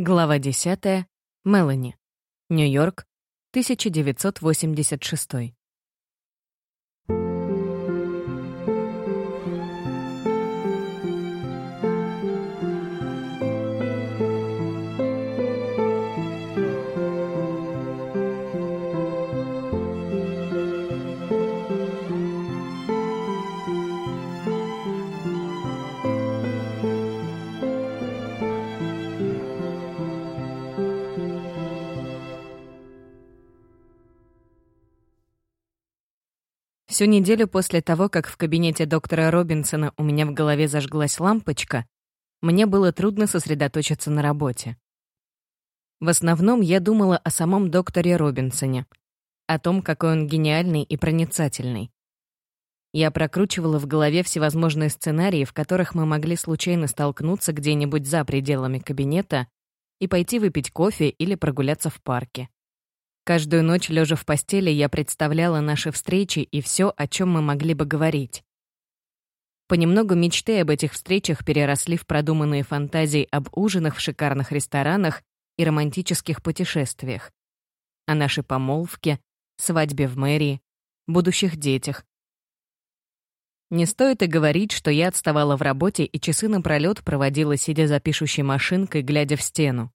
Глава 10. Мелани. Нью-Йорк, 1986. Всю неделю после того, как в кабинете доктора Робинсона у меня в голове зажглась лампочка, мне было трудно сосредоточиться на работе. В основном я думала о самом докторе Робинсоне, о том, какой он гениальный и проницательный. Я прокручивала в голове всевозможные сценарии, в которых мы могли случайно столкнуться где-нибудь за пределами кабинета и пойти выпить кофе или прогуляться в парке. Каждую ночь, лежа в постели, я представляла наши встречи и все, о чем мы могли бы говорить. Понемногу мечты об этих встречах переросли в продуманные фантазии об ужинах в шикарных ресторанах и романтических путешествиях, о нашей помолвке, свадьбе в мэрии, будущих детях. Не стоит и говорить, что я отставала в работе и часы напролёт проводила, сидя за пишущей машинкой, глядя в стену.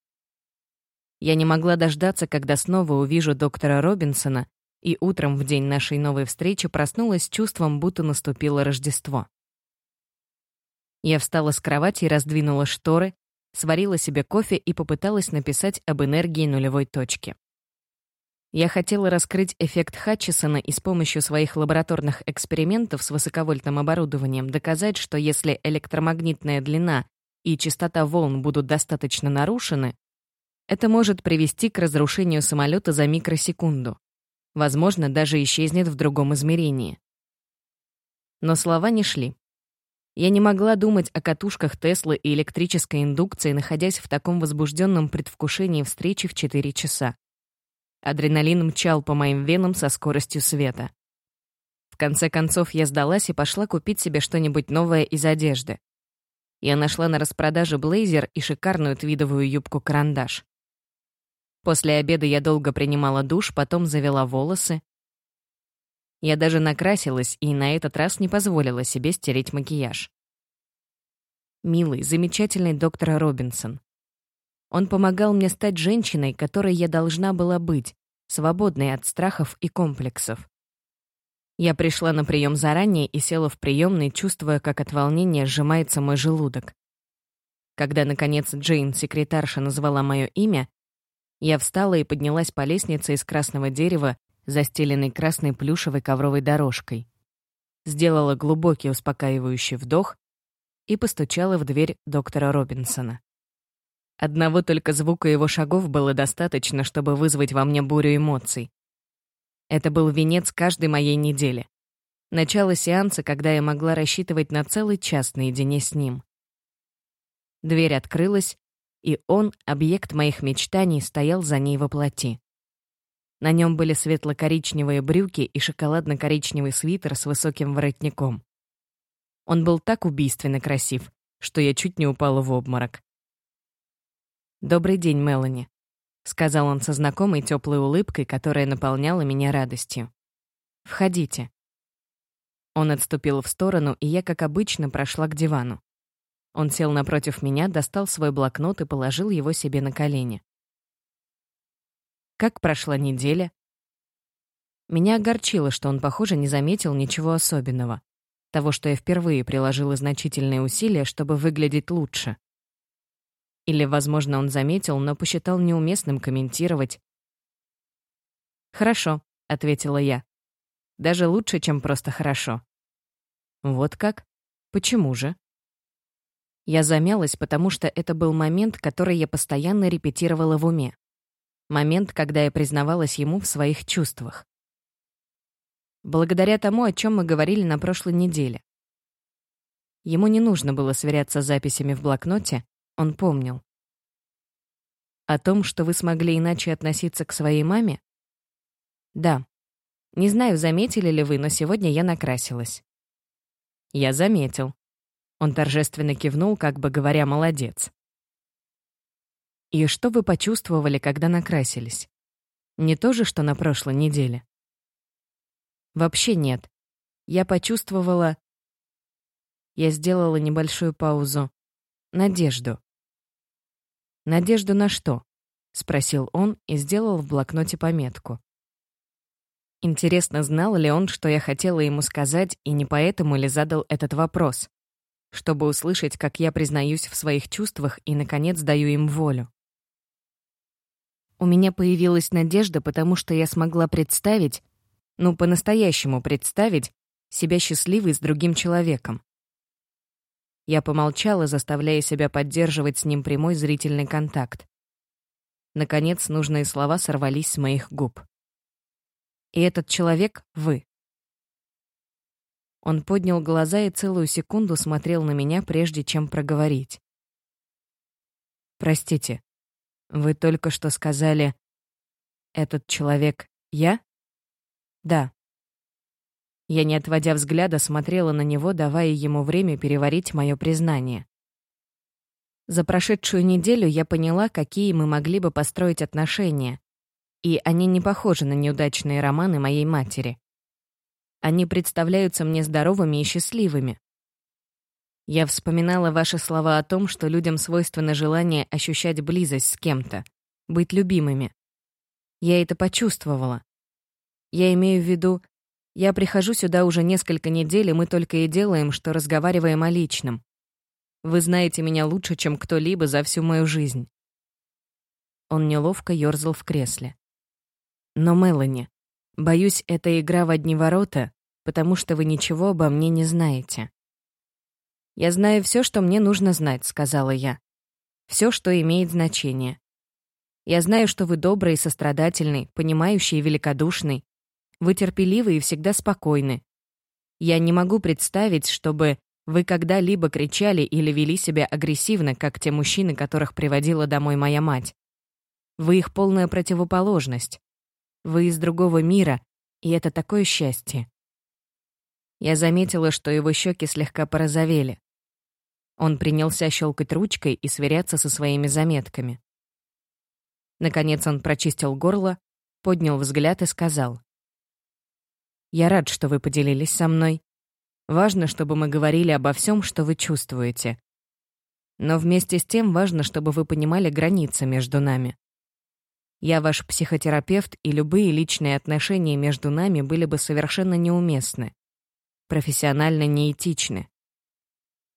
Я не могла дождаться, когда снова увижу доктора Робинсона, и утром в день нашей новой встречи проснулась с чувством, будто наступило Рождество. Я встала с кровати и раздвинула шторы, сварила себе кофе и попыталась написать об энергии нулевой точки. Я хотела раскрыть эффект Хатчесона и с помощью своих лабораторных экспериментов с высоковольтным оборудованием доказать, что если электромагнитная длина и частота волн будут достаточно нарушены, это может привести к разрушению самолета за микросекунду. Возможно, даже исчезнет в другом измерении. Но слова не шли. Я не могла думать о катушках Теслы и электрической индукции, находясь в таком возбужденном предвкушении встречи в 4 часа. Адреналин мчал по моим венам со скоростью света. В конце концов, я сдалась и пошла купить себе что-нибудь новое из одежды. Я нашла на распродаже блейзер и шикарную твидовую юбку-карандаш. После обеда я долго принимала душ, потом завела волосы. Я даже накрасилась и на этот раз не позволила себе стереть макияж. Милый, замечательный доктор Робинсон. Он помогал мне стать женщиной, которой я должна была быть, свободной от страхов и комплексов. Я пришла на прием заранее и села в приемной, чувствуя, как от волнения сжимается мой желудок. Когда, наконец, Джейн, секретарша, назвала мое имя, я встала и поднялась по лестнице из красного дерева, застеленной красной плюшевой ковровой дорожкой. Сделала глубокий успокаивающий вдох и постучала в дверь доктора Робинсона. Одного только звука его шагов было достаточно, чтобы вызвать во мне бурю эмоций. Это был венец каждой моей недели. Начало сеанса, когда я могла рассчитывать на целый час наедине с ним. Дверь открылась, и он, объект моих мечтаний, стоял за ней во плоти. На нем были светло-коричневые брюки и шоколадно-коричневый свитер с высоким воротником. Он был так убийственно красив, что я чуть не упала в обморок. «Добрый день, Мелани», — сказал он со знакомой теплой улыбкой, которая наполняла меня радостью. «Входите». Он отступил в сторону, и я, как обычно, прошла к дивану. Он сел напротив меня, достал свой блокнот и положил его себе на колени. Как прошла неделя? Меня огорчило, что он, похоже, не заметил ничего особенного. Того, что я впервые приложила значительные усилия, чтобы выглядеть лучше. Или, возможно, он заметил, но посчитал неуместным комментировать. «Хорошо», — ответила я. «Даже лучше, чем просто хорошо». «Вот как? Почему же?» Я замялась, потому что это был момент, который я постоянно репетировала в уме. Момент, когда я признавалась ему в своих чувствах. Благодаря тому, о чем мы говорили на прошлой неделе. Ему не нужно было сверяться с записями в блокноте, он помнил. О том, что вы смогли иначе относиться к своей маме? Да. Не знаю, заметили ли вы, но сегодня я накрасилась. Я заметил. Он торжественно кивнул, как бы говоря «молодец». И что вы почувствовали, когда накрасились? Не то же, что на прошлой неделе? Вообще нет. Я почувствовала... Я сделала небольшую паузу. Надежду. Надежду на что? Спросил он и сделал в блокноте пометку. Интересно, знал ли он, что я хотела ему сказать, и не поэтому ли задал этот вопрос? Чтобы услышать, как я признаюсь в своих чувствах и, наконец, даю им волю. У меня появилась надежда, потому что я смогла представить, ну, по-настоящему представить, себя счастливой с другим человеком. Я помолчала, заставляя себя поддерживать с ним прямой зрительный контакт. Наконец, нужные слова сорвались с моих губ. «И этот человек — вы». Он поднял глаза и целую секунду смотрел на меня, прежде чем проговорить. «Простите, вы только что сказали, этот человек — я?» «Да», я, не отводя взгляда, смотрела на него, давая ему время переварить мое признание. За прошедшую неделю я поняла, какие мы могли бы построить отношения, и они не похожи на неудачные романы моей матери. Они представляются мне здоровыми и счастливыми. Я вспоминала ваши слова о том, что людям свойственно желание ощущать близость с кем-то, быть любимыми. Я это почувствовала. Я имею в виду, я прихожу сюда уже несколько недель, и мы только и делаем, что разговариваем о личном. Вы знаете меня лучше, чем кто-либо за всю мою жизнь». Он неловко ёрзал в кресле. «Но, Мелани, боюсь, это игра в одни ворота, потому что вы ничего обо мне не знаете». «Я знаю все, что мне нужно знать», — сказала я. Все, что имеет значение. Я знаю, что вы добрый и сострадательный, понимающий и великодушный, вы терпеливы и всегда спокойны. Я не могу представить, чтобы вы когда-либо кричали или вели себя агрессивно, как те мужчины, которых приводила домой моя мать. Вы их полная противоположность. Вы из другого мира, и это такое счастье. Я заметила, что его щеки слегка порозовели. Он принялся щелкать ручкой и сверяться со своими заметками. Наконец он прочистил горло, поднял взгляд и сказал. Я рад, что вы поделились со мной. Важно, чтобы мы говорили обо всем, что вы чувствуете. Но вместе с тем важно, чтобы вы понимали границы между нами. Я ваш психотерапевт, и любые личные отношения между нами были бы совершенно неуместны, профессионально неэтичны.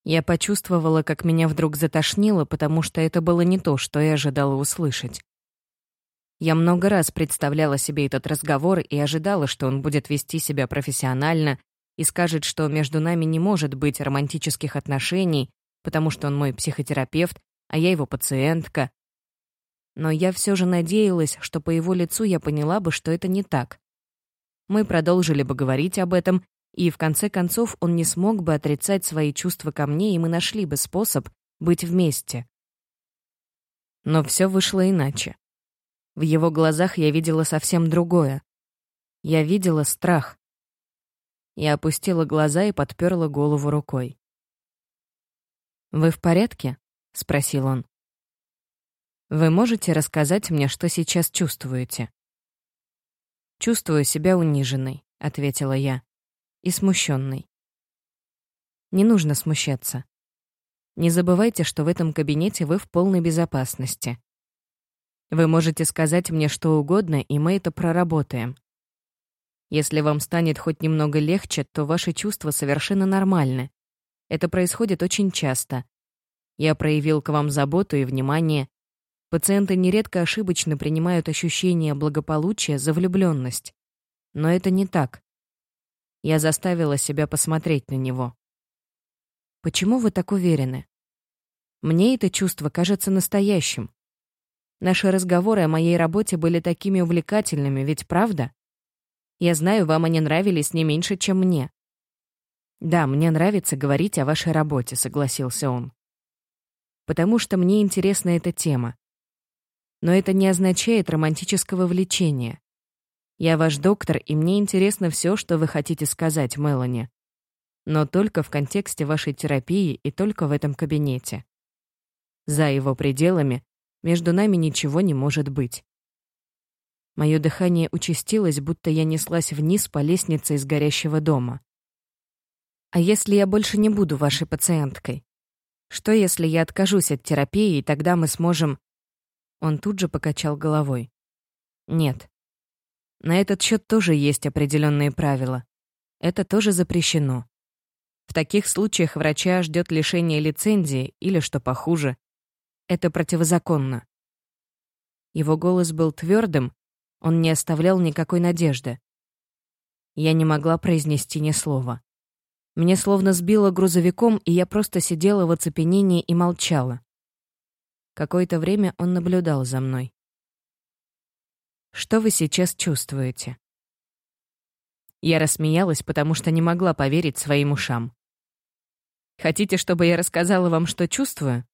Я почувствовала, как меня вдруг затошнило, потому что это было не то, что я ожидала услышать. Я много раз представляла себе этот разговор и ожидала, что он будет вести себя профессионально и скажет, что между нами не может быть романтических отношений, потому что он мой психотерапевт, а я его пациентка. Но я все же надеялась, что по его лицу я поняла бы, что это не так. Мы продолжили бы говорить об этом, и в конце концов он не смог бы отрицать свои чувства ко мне, и мы нашли бы способ быть вместе. Но все вышло иначе. В его глазах я видела совсем другое. Я видела страх. Я опустила глаза и подперла голову рукой. «Вы в порядке?» — спросил он. «Вы можете рассказать мне, что сейчас чувствуете?» «Чувствую себя униженной», — ответила я, — «и смущенной». «Не нужно смущаться. Не забывайте, что в этом кабинете вы в полной безопасности. Вы можете сказать мне что угодно, и мы это проработаем. Если вам станет хоть немного легче, то ваши чувства совершенно нормальны. Это происходит очень часто. Я проявил к вам заботу и внимание. Пациенты нередко ошибочно принимают ощущение благополучия за влюбленность. Но это не так. Я заставила себя посмотреть на него. Почему вы так уверены? Мне это чувство кажется настоящим. Наши разговоры о моей работе были такими увлекательными, ведь правда? Я знаю, вам они нравились не меньше, чем мне. Да, мне нравится говорить о вашей работе, согласился он. Потому что мне интересна эта тема. Но это не означает романтического влечения. Я ваш доктор, и мне интересно все, что вы хотите сказать, Мелани. Но только в контексте вашей терапии и только в этом кабинете. За его пределами Между нами ничего не может быть. Мое дыхание участилось, будто я неслась вниз по лестнице из горящего дома. А если я больше не буду вашей пациенткой? Что, если я откажусь от терапии, и тогда мы сможем...» Он тут же покачал головой. «Нет. На этот счет тоже есть определенные правила. Это тоже запрещено. В таких случаях врача ждет лишение лицензии или, что похуже, это противозаконно». Его голос был твердым, он не оставлял никакой надежды. Я не могла произнести ни слова. Меня словно сбило грузовиком, и я просто сидела в оцепенении и молчала. Какое-то время он наблюдал за мной. «Что вы сейчас чувствуете?» Я рассмеялась, потому что не могла поверить своим ушам. «Хотите, чтобы я рассказала вам, что чувствую?»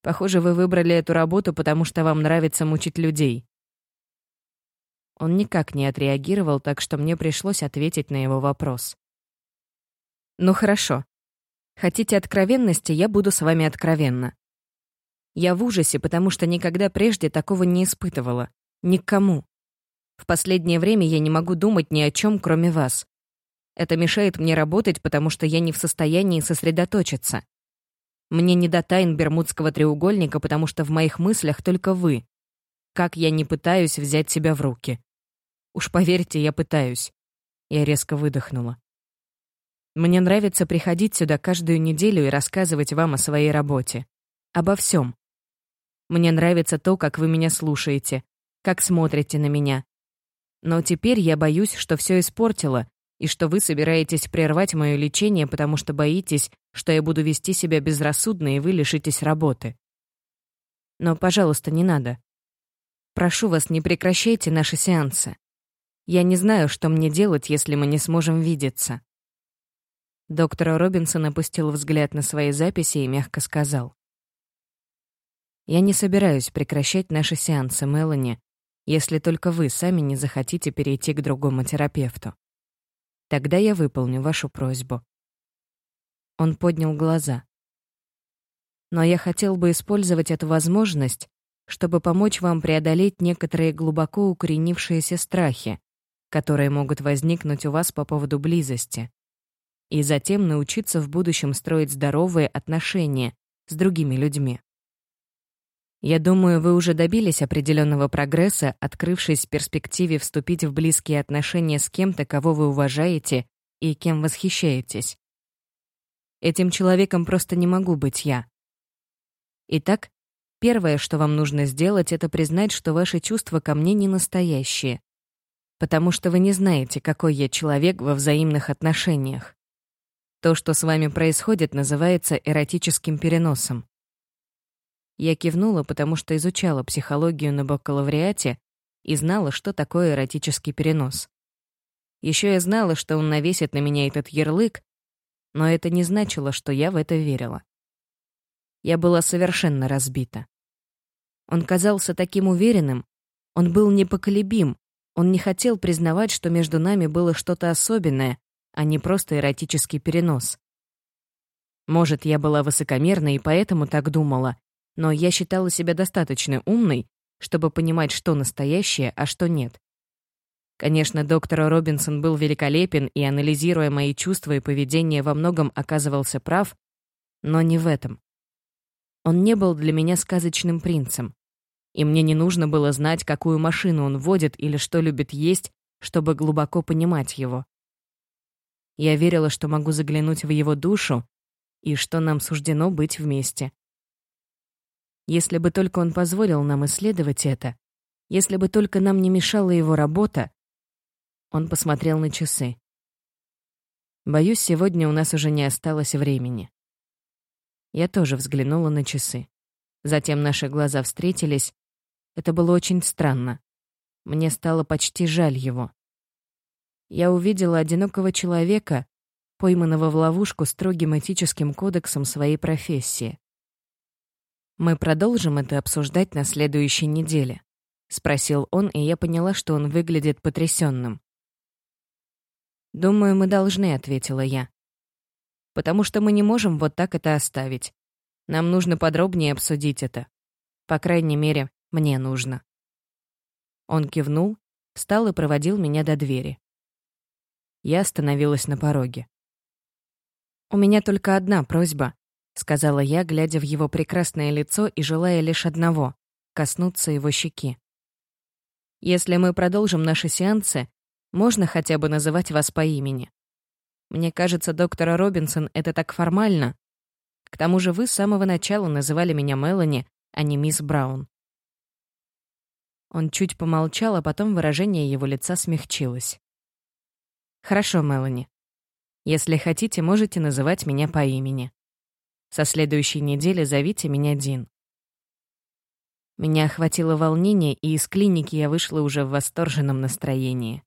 «Похоже, вы выбрали эту работу, потому что вам нравится мучить людей». Он никак не отреагировал, так что мне пришлось ответить на его вопрос. Ну хорошо. Хотите откровенности, я буду с вами откровенна. Я в ужасе, потому что никогда прежде такого не испытывала. Никому. В последнее время я не могу думать ни о чем, кроме вас. Это мешает мне работать, потому что я не в состоянии сосредоточиться. Мне не до тайн Бермудского треугольника, потому что в моих мыслях только вы. Как я не пытаюсь взять себя в руки. Уж поверьте, я пытаюсь. Я резко выдохнула. Мне нравится приходить сюда каждую неделю и рассказывать вам о своей работе. Обо всем. Мне нравится то, как вы меня слушаете, как смотрите на меня. Но теперь я боюсь, что все испортило, и что вы собираетесь прервать мое лечение, потому что боитесь, что я буду вести себя безрассудно, и вы лишитесь работы. Но, пожалуйста, не надо. Прошу вас, не прекращайте наши сеансы. Я не знаю, что мне делать, если мы не сможем видеться. Доктор Робинсон опустил взгляд на свои записи и мягко сказал. «Я не собираюсь прекращать наши сеансы, Мелани, если только вы сами не захотите перейти к другому терапевту. Тогда я выполню вашу просьбу». Он поднял глаза. «Но я хотел бы использовать эту возможность, чтобы помочь вам преодолеть некоторые глубоко укоренившиеся страхи, которые могут возникнуть у вас по поводу близости и затем научиться в будущем строить здоровые отношения с другими людьми. Я думаю, вы уже добились определенного прогресса, открывшись в перспективе вступить в близкие отношения с кем-то, кого вы уважаете и кем восхищаетесь. Этим человеком просто не могу быть я. Итак, первое, что вам нужно сделать, это признать, что ваши чувства ко мне не настоящие, потому что вы не знаете, какой я человек во взаимных отношениях. То, что с вами происходит, называется эротическим переносом. Я кивнула, потому что изучала психологию на бакалавриате и знала, что такое эротический перенос. Еще я знала, что он навесит на меня этот ярлык, но это не значило, что я в это верила. Я была совершенно разбита. Он казался таким уверенным, он был непоколебим, он не хотел признавать, что между нами было что-то особенное, а не просто эротический перенос. Может, я была высокомерна и поэтому так думала, но я считала себя достаточно умной, чтобы понимать, что настоящее, а что нет. Конечно, доктор Робинсон был великолепен и, анализируя мои чувства и поведение, во многом оказывался прав, но не в этом. Он не был для меня сказочным принцем, и мне не нужно было знать, какую машину он водит или что любит есть, чтобы глубоко понимать его. Я верила, что могу заглянуть в его душу и что нам суждено быть вместе. Если бы только он позволил нам исследовать это, если бы только нам не мешала его работа, он посмотрел на часы. Боюсь, сегодня у нас уже не осталось времени. Я тоже взглянула на часы. Затем наши глаза встретились. Это было очень странно. Мне стало почти жаль его я увидела одинокого человека, пойманного в ловушку строгим этическим кодексом своей профессии. «Мы продолжим это обсуждать на следующей неделе», — спросил он, и я поняла, что он выглядит потрясенным. «Думаю, мы должны», — ответила я. «Потому что мы не можем вот так это оставить. Нам нужно подробнее обсудить это. По крайней мере, мне нужно. Он кивнул, встал и проводил меня до двери. Я остановилась на пороге. «У меня только одна просьба», — сказала я, глядя в его прекрасное лицо и желая лишь одного — коснуться его щеки. «Если мы продолжим наши сеансы, можно хотя бы называть вас по имени. Мне кажется, доктора Робинсон это так формально. К тому же вы с самого начала называли меня Мелани, а не мисс Браун. Он чуть помолчал, а потом выражение его лица смягчилось. «Хорошо, Мелани. Если хотите, можете называть меня по имени. Со следующей недели зовите меня Дин». Меня охватило волнение, и из клиники я вышла уже в восторженном настроении.